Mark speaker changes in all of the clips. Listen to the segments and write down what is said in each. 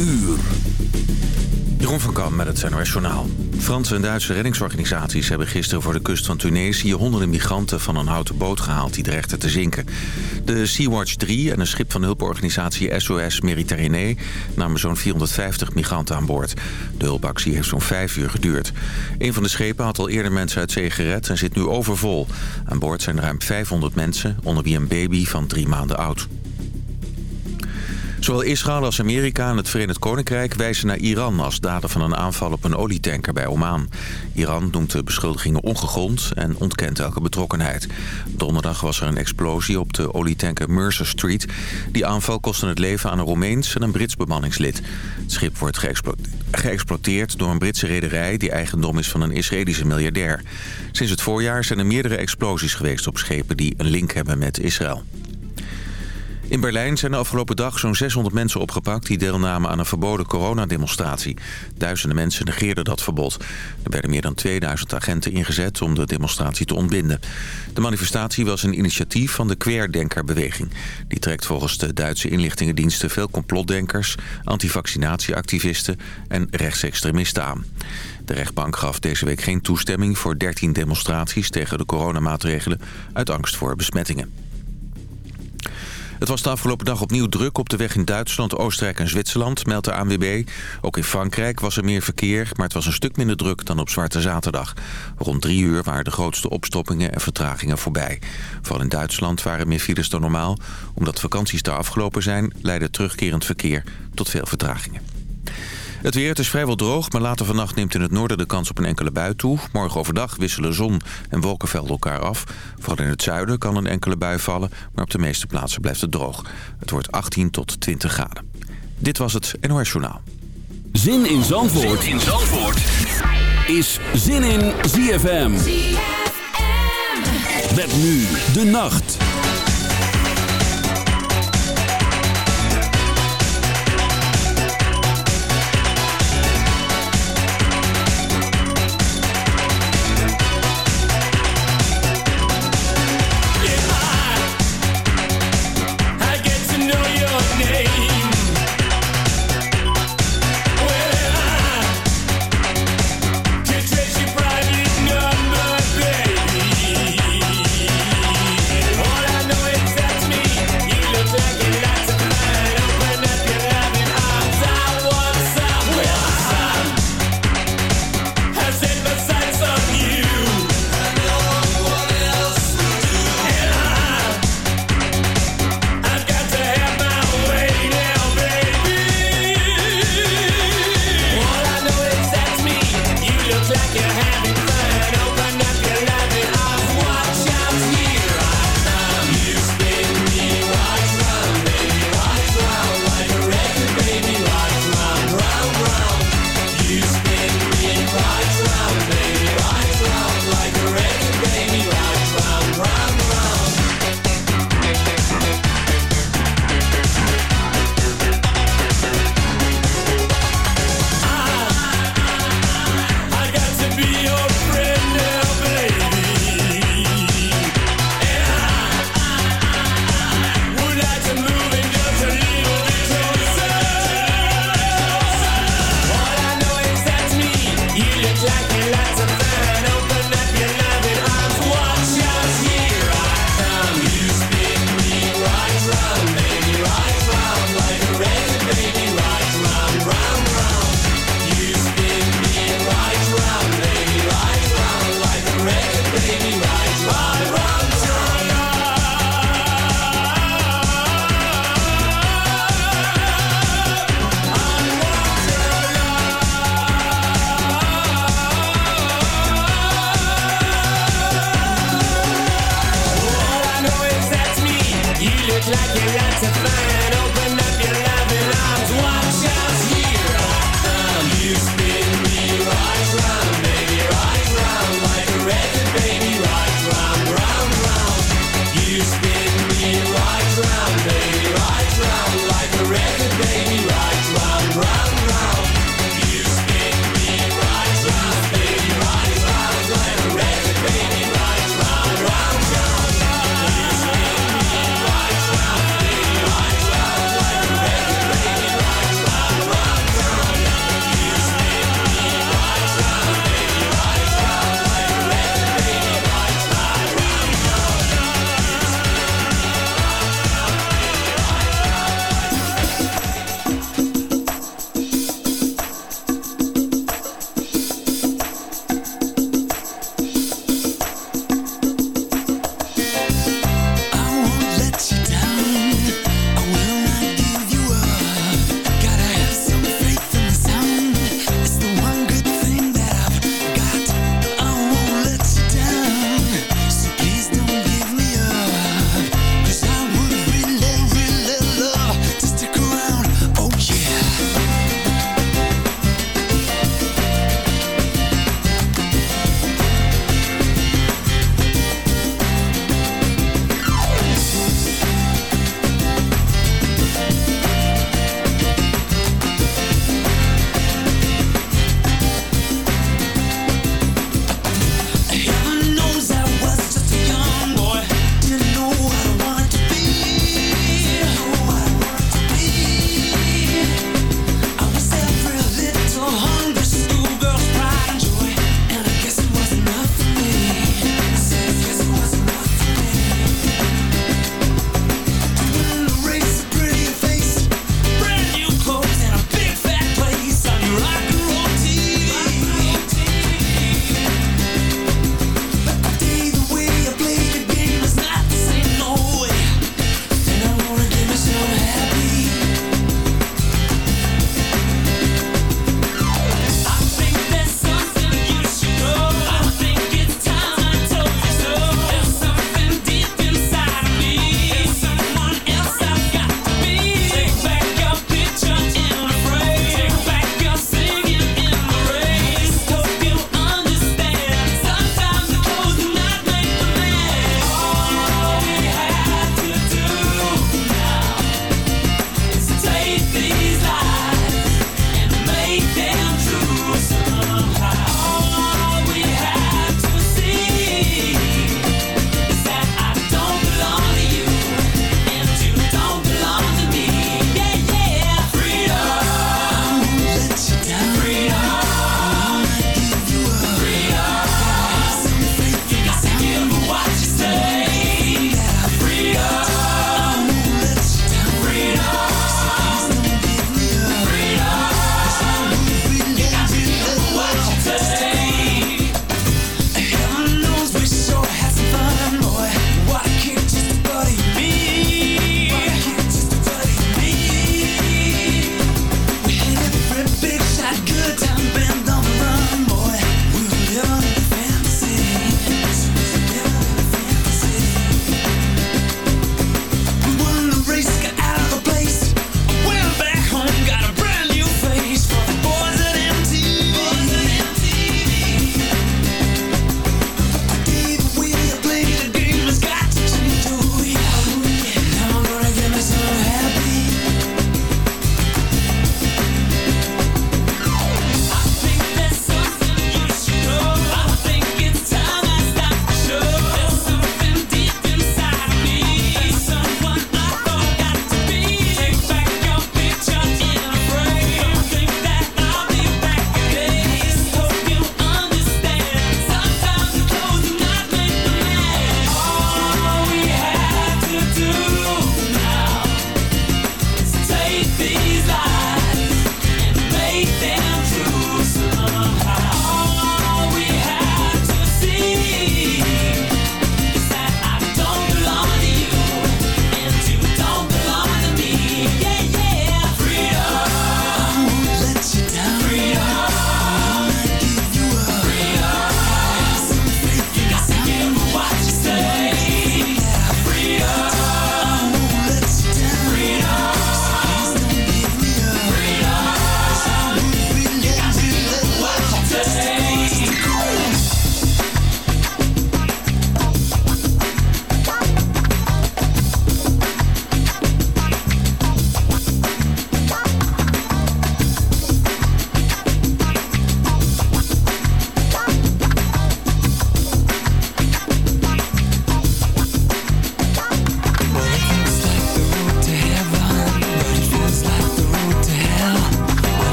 Speaker 1: uur.
Speaker 2: Jeroen van Kam met het NOS. Franse en Duitse reddingsorganisaties hebben gisteren voor de kust van Tunesië... honderden migranten van een houten boot gehaald die dreigden te zinken. De Sea-Watch 3 en een schip van de hulporganisatie SOS Méditerranée... namen zo'n 450 migranten aan boord. De hulpactie heeft zo'n vijf uur geduurd. Een van de schepen had al eerder mensen uit zee gered en zit nu overvol. Aan boord zijn ruim 500 mensen, onder wie een baby van drie maanden oud. Zowel Israël als Amerika en het Verenigd Koninkrijk wijzen naar Iran... als dader van een aanval op een olietanker bij Oman. Iran noemt de beschuldigingen ongegrond en ontkent elke betrokkenheid. Donderdag was er een explosie op de olietanker Mercer Street. Die aanval kostte het leven aan een Roemeens en een Brits bemanningslid. Het schip wordt geëxploiteerd door een Britse rederij... die eigendom is van een Israëlische miljardair. Sinds het voorjaar zijn er meerdere explosies geweest op schepen... die een link hebben met Israël. In Berlijn zijn de afgelopen dag zo'n 600 mensen opgepakt... die deelnamen aan een verboden coronademonstratie. Duizenden mensen negeerden dat verbod. Er werden meer dan 2000 agenten ingezet om de demonstratie te ontbinden. De manifestatie was een initiatief van de Querdenkerbeweging. Die trekt volgens de Duitse inlichtingendiensten veel complotdenkers... antivaccinatieactivisten en rechtsextremisten aan. De rechtbank gaf deze week geen toestemming voor 13 demonstraties... tegen de coronamaatregelen uit angst voor besmettingen. Het was de afgelopen dag opnieuw druk op de weg in Duitsland, Oostenrijk en Zwitserland, meldt de ANWB. Ook in Frankrijk was er meer verkeer, maar het was een stuk minder druk dan op Zwarte Zaterdag. Rond drie uur waren de grootste opstoppingen en vertragingen voorbij. Vooral in Duitsland waren meer files dan normaal. Omdat vakanties daar afgelopen zijn, leidde terugkerend verkeer tot veel vertragingen. Het weer, het is vrijwel droog, maar later vannacht neemt in het noorden de kans op een enkele bui toe. Morgen overdag wisselen zon en wolkenvelden elkaar af. Vooral in het zuiden kan een enkele bui vallen, maar op de meeste plaatsen blijft het droog. Het wordt 18 tot 20 graden. Dit was het NOS Journaal.
Speaker 1: Zin in Zandvoort, zin in Zandvoort. is Zin in ZFM. ZFM. Met nu de nacht.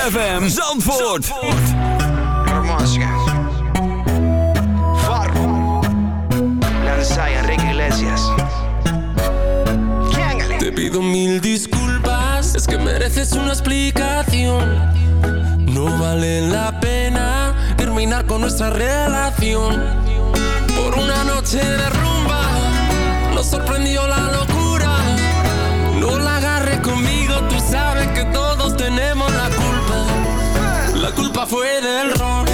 Speaker 3: ZFM Zandvoort. Far.
Speaker 4: Lanza y Enrique Iglesias.
Speaker 5: Te pido mil disculpas, es que mereces una explicación. No vale la pena terminar con nuestra relación por una noche de fue del ron,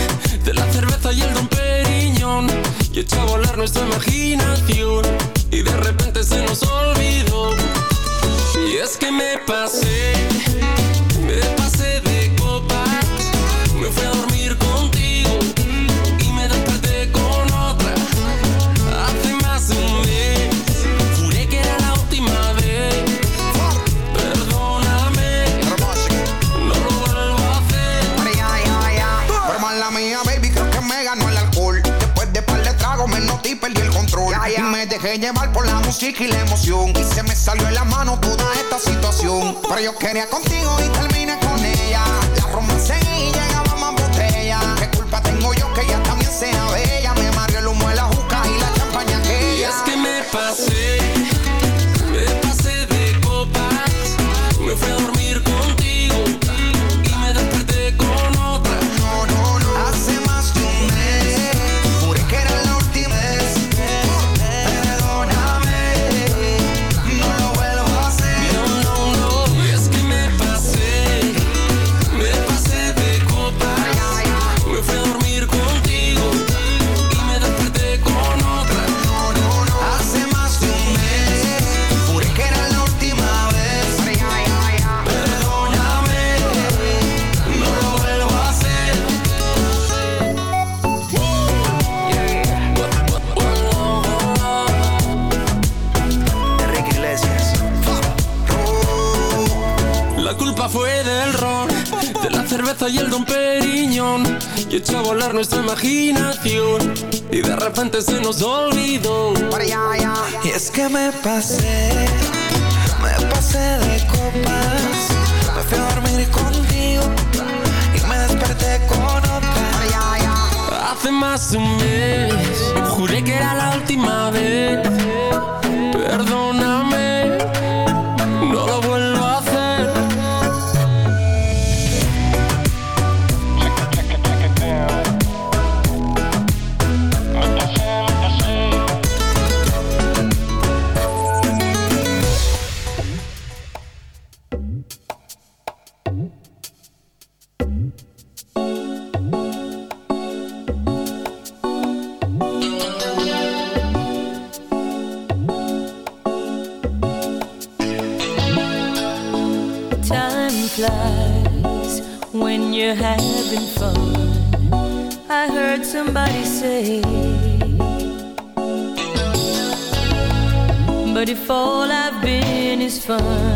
Speaker 5: de la cerveza y el don Periñón. Y echó a volar nuestra imaginación. Y de repente se nos olvidó. Y es que me pasé y la
Speaker 6: emoción. Y se me salió de la mano toda esta situación. Pero yo quería contigo y terminé con ella. La romance y
Speaker 5: llega repente se nos olvidó.
Speaker 6: Y es que me pasé, me pasé de copas. Me fui a dormir contigo y me desperté con otra.
Speaker 5: Hace más de un mes, juré que era la última vez.
Speaker 1: Perdona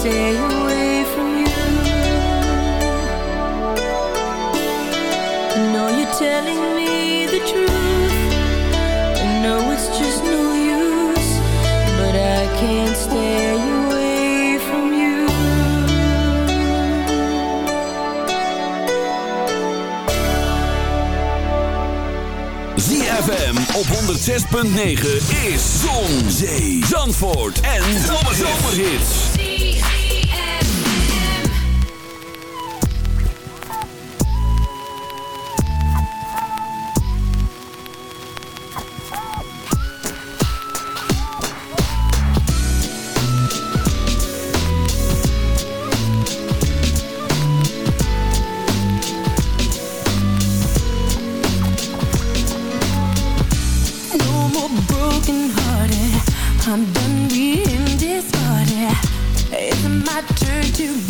Speaker 7: stay away from you. No, you telling me the truth. I know it's just no use, but I can't stay away from you.
Speaker 3: ZFM op 106.9 is Zon, Zee, Zandvoort en Zomerhits.
Speaker 1: I'm done being
Speaker 8: this party. It's my turn to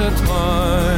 Speaker 9: at mine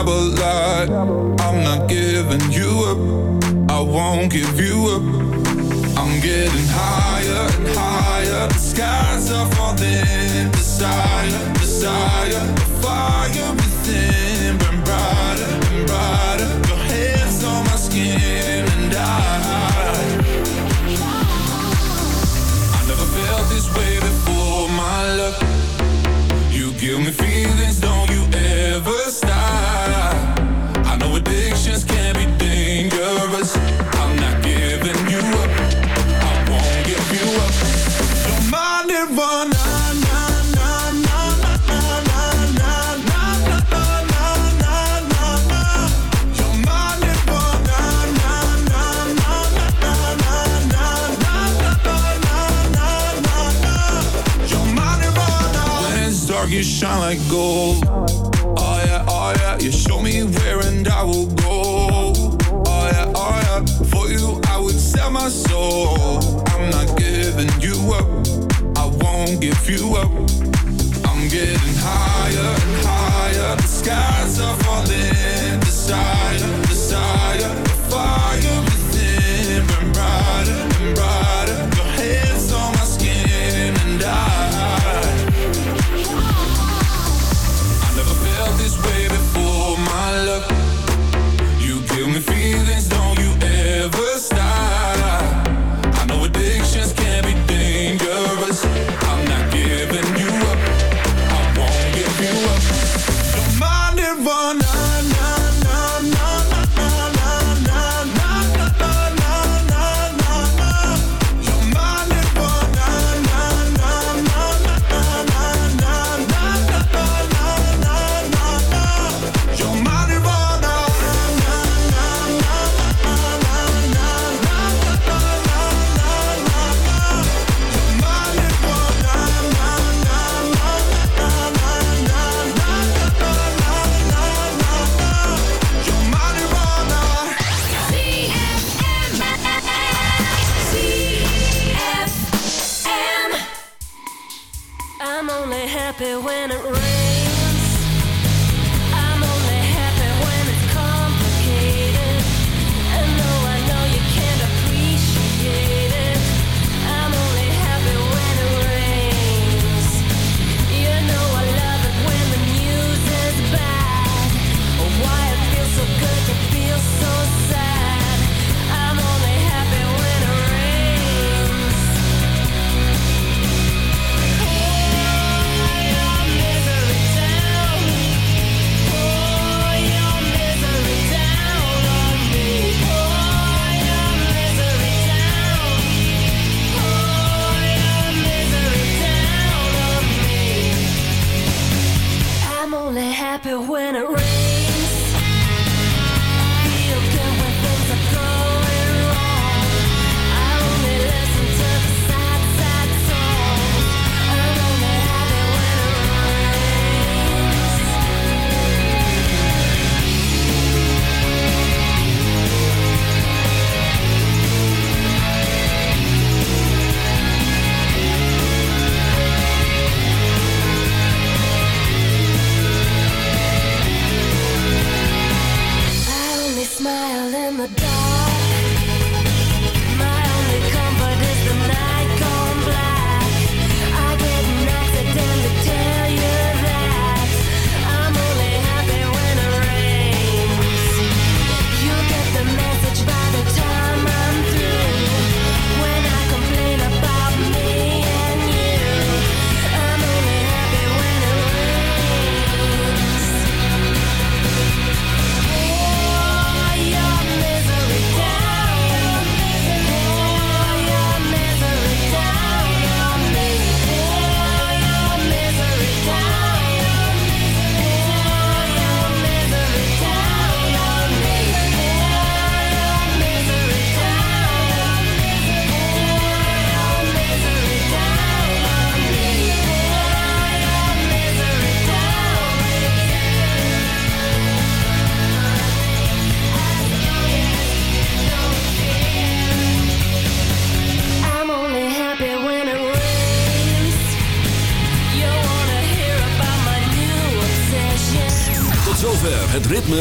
Speaker 10: travel light. I'm not giving you up. I won't give you up. I'm getting higher and higher. The skies are falling beside. gold this way before